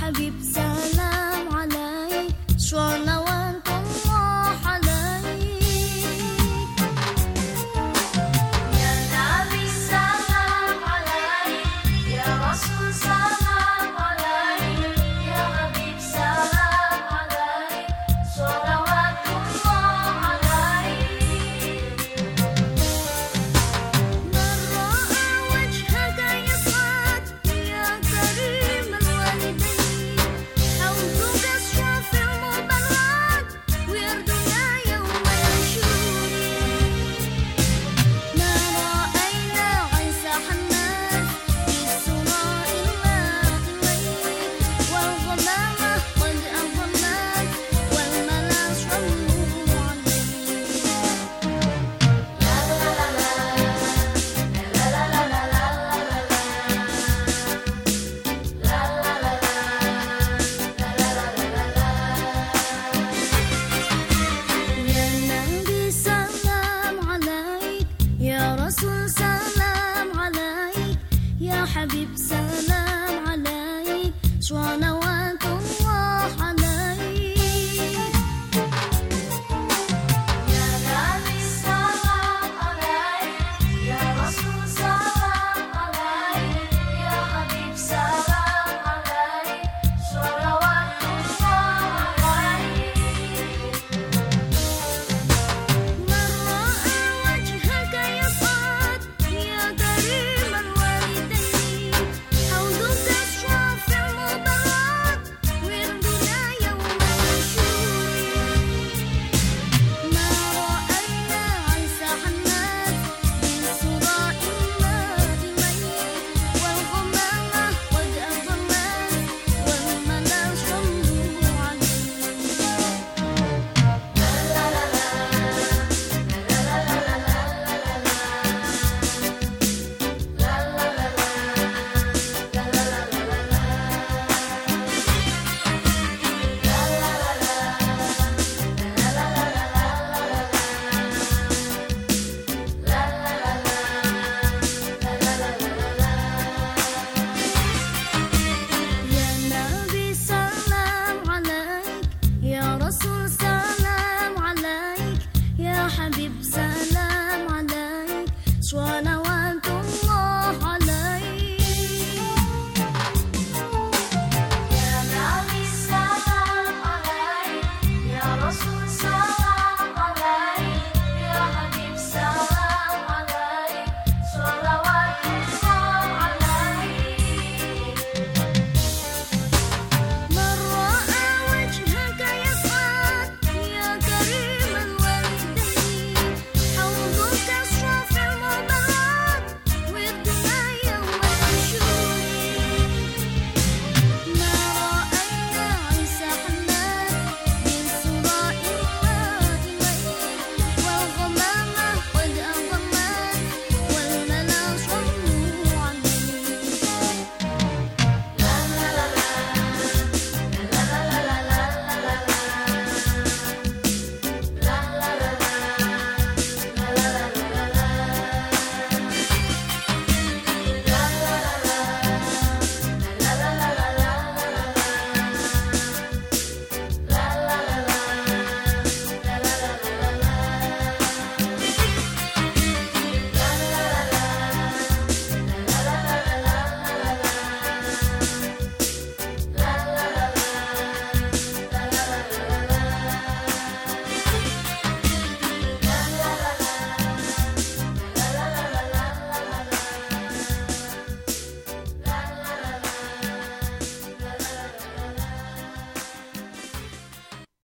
حبيب سلام عليك. شو